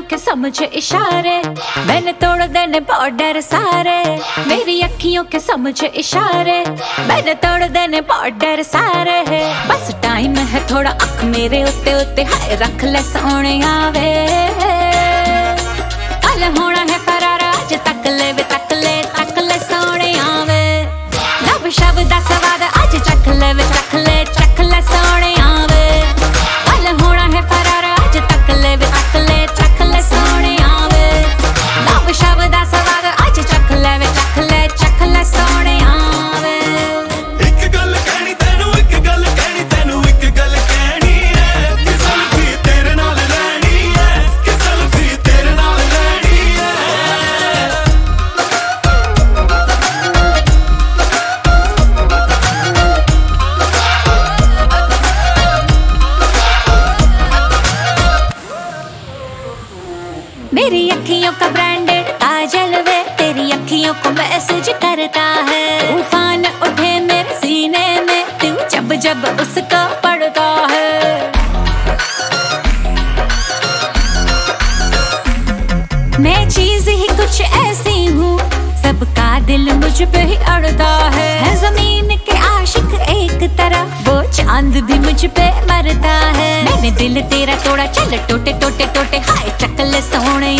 समझ इशारे। मैंने तोड़ देने बॉर्डर सारे। मेरी अखियों के समझ इशारे। मैंने तोड़ देने बॉर्डर सारे है। बस टाइम है थोड़ा अख मेरे उत्ते उत्ते। हाय, रख ले सोने आवे। कल होना है फरारा, आज तक ले वे, तक ले तक ले सोने आवे। लव शब्द दा स्वाद, आज चख ले वे चख ले। अखियों का ब्रांडेड काजल वे, तेरी अखियों को मैसेज करता है। तूफ़ान उठे मेरे सीने में तू जब जब उसका पड़ता है। मैं चीज़ ही कुछ ऐसी हूँ, सबका दिल मुझ पे ही अड़ता है। ज़मीन के आशिक एक तरह, वो चाँद भी मुझ पे मरता है। मैंने दिल तेरा तोड़ा, चल टोटे टोटे टोटे, हाय, चकल सोने